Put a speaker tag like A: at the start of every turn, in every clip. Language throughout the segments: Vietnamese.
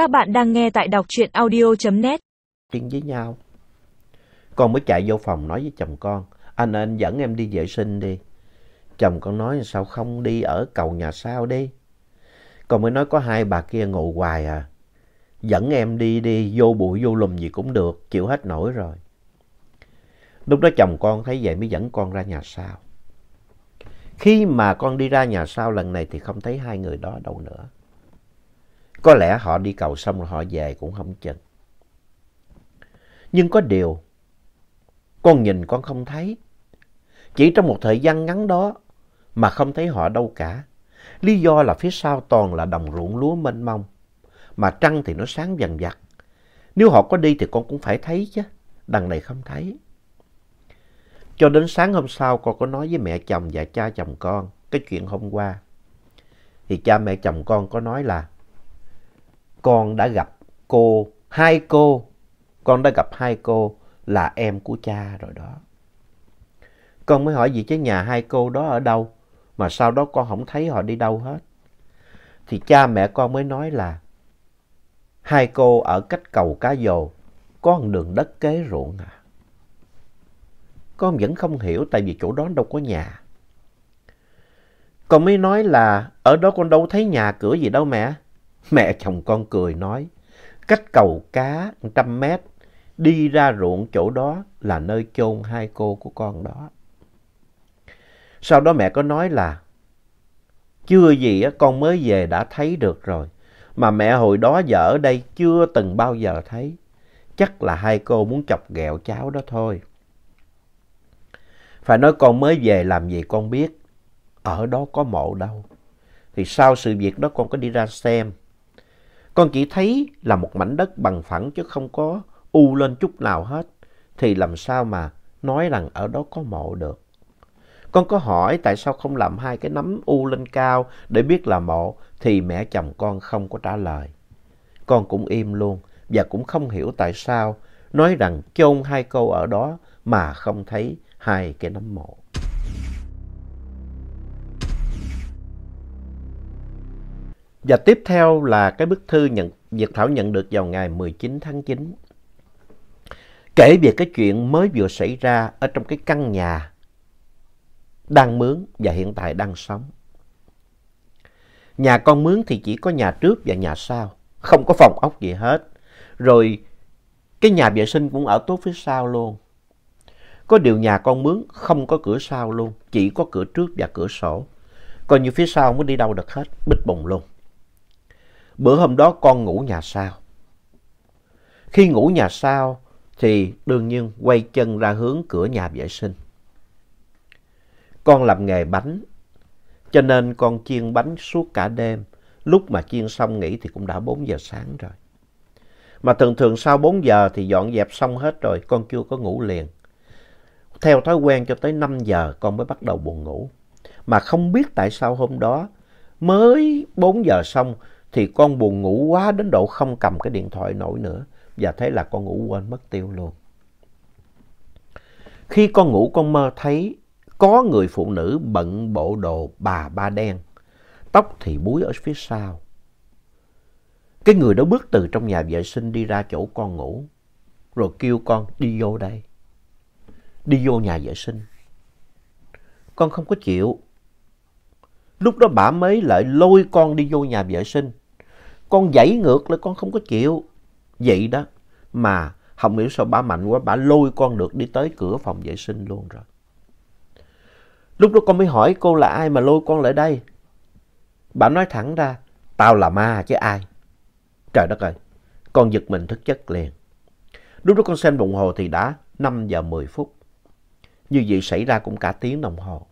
A: Các bạn đang nghe tại đọc truyện audio.net.
B: Chuyện với nhau. Con mới chạy vô phòng nói với chồng con. Anh anh dẫn em đi vệ sinh đi. Chồng con nói sao không đi ở cầu nhà sau đi. Con mới nói có hai bà kia ngủ hoài à. Dẫn em đi đi, vô bụi vô lùm gì cũng được, chịu hết nổi rồi. Lúc đó chồng con thấy vậy mới dẫn con ra nhà sau. Khi mà con đi ra nhà sau lần này thì không thấy hai người đó đâu nữa. Có lẽ họ đi cầu xong rồi họ về cũng không chừng. Nhưng có điều, con nhìn con không thấy. Chỉ trong một thời gian ngắn đó mà không thấy họ đâu cả. Lý do là phía sau toàn là đồng ruộng lúa mênh mông. Mà trăng thì nó sáng dần dặt. Nếu họ có đi thì con cũng phải thấy chứ. Đằng này không thấy. Cho đến sáng hôm sau con có nói với mẹ chồng và cha chồng con cái chuyện hôm qua. Thì cha mẹ chồng con có nói là con đã gặp cô, hai cô, con đã gặp hai cô là em của cha rồi đó. Con mới hỏi gì chứ nhà hai cô đó ở đâu mà sau đó con không thấy họ đi đâu hết. Thì cha mẹ con mới nói là hai cô ở cách cầu cá dồ có một đường đất kế ruộng à. Con vẫn không hiểu tại vì chỗ đó đâu có nhà. Con mới nói là ở đó con đâu thấy nhà cửa gì đâu mẹ. Mẹ chồng con cười nói, cách cầu cá 100 mét, đi ra ruộng chỗ đó là nơi chôn hai cô của con đó. Sau đó mẹ có nói là, chưa gì con mới về đã thấy được rồi, mà mẹ hồi đó giờ ở đây chưa từng bao giờ thấy. Chắc là hai cô muốn chọc ghẹo cháu đó thôi. Phải nói con mới về làm gì con biết, ở đó có mộ đâu. Thì sau sự việc đó con có đi ra xem. Con chỉ thấy là một mảnh đất bằng phẳng chứ không có u lên chút nào hết. Thì làm sao mà nói rằng ở đó có mộ được. Con có hỏi tại sao không làm hai cái nấm u lên cao để biết là mộ, thì mẹ chồng con không có trả lời. Con cũng im luôn và cũng không hiểu tại sao nói rằng chôn hai câu ở đó mà không thấy hai cái nấm mộ. Và tiếp theo là cái bức thư nhận, Việt Thảo nhận được vào ngày 19 tháng 9. Kể về cái chuyện mới vừa xảy ra ở trong cái căn nhà đang mướn và hiện tại đang sống. Nhà con mướn thì chỉ có nhà trước và nhà sau, không có phòng ốc gì hết. Rồi cái nhà vệ sinh cũng ở tốt phía sau luôn. Có điều nhà con mướn không có cửa sau luôn, chỉ có cửa trước và cửa sổ. Coi như phía sau mới đi đâu được hết, bích bùng luôn. Bữa hôm đó con ngủ nhà sau. Khi ngủ nhà sau thì đương nhiên quay chân ra hướng cửa nhà vệ sinh. Con làm nghề bánh, cho nên con chiên bánh suốt cả đêm. Lúc mà chiên xong nghỉ thì cũng đã 4 giờ sáng rồi. Mà thường thường sau 4 giờ thì dọn dẹp xong hết rồi, con chưa có ngủ liền. Theo thói quen cho tới 5 giờ con mới bắt đầu buồn ngủ. Mà không biết tại sao hôm đó mới 4 giờ xong thì con buồn ngủ quá đến độ không cầm cái điện thoại nổi nữa. Và thế là con ngủ quên mất tiêu luôn. Khi con ngủ, con mơ thấy có người phụ nữ bận bộ đồ bà ba đen. Tóc thì búi ở phía sau. Cái người đó bước từ trong nhà vệ sinh đi ra chỗ con ngủ. Rồi kêu con, đi vô đây. Đi vô nhà vệ sinh. Con không có chịu. Lúc đó bà mới lại lôi con đi vô nhà vệ sinh. Con dãy ngược lại con không có chịu. Vậy đó mà không hiểu sao bà mạnh quá, bà lôi con được đi tới cửa phòng vệ sinh luôn rồi. Lúc đó con mới hỏi cô là ai mà lôi con lại đây. Bà nói thẳng ra, tao là ma chứ ai. Trời đất ơi, con giật mình thức giấc liền. Lúc đó con xem đồng hồ thì đã 5 giờ 10 phút. Như vậy xảy ra cũng cả tiếng đồng hồ.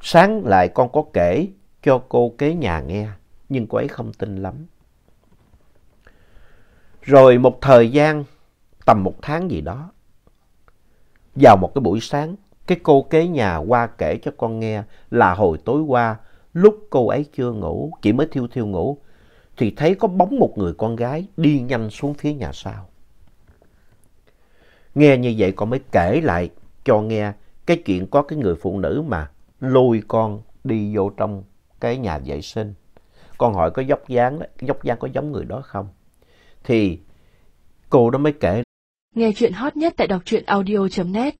B: Sáng lại con có kể cho cô kế nhà nghe nhưng cô ấy không tin lắm. Rồi một thời gian, tầm một tháng gì đó, vào một cái buổi sáng, cái cô kế nhà qua kể cho con nghe là hồi tối qua, lúc cô ấy chưa ngủ, chỉ mới thiêu thiêu ngủ, thì thấy có bóng một người con gái đi nhanh xuống phía nhà sau. Nghe như vậy con mới kể lại cho nghe cái chuyện có cái người phụ nữ mà lôi con đi vô trong cái nhà vệ sinh con hỏi có dốc dáng, dốc dáng có giống người đó không? Thì cô đó mới kể.
A: Nghe chuyện hot nhất tại đọc truyện audio.net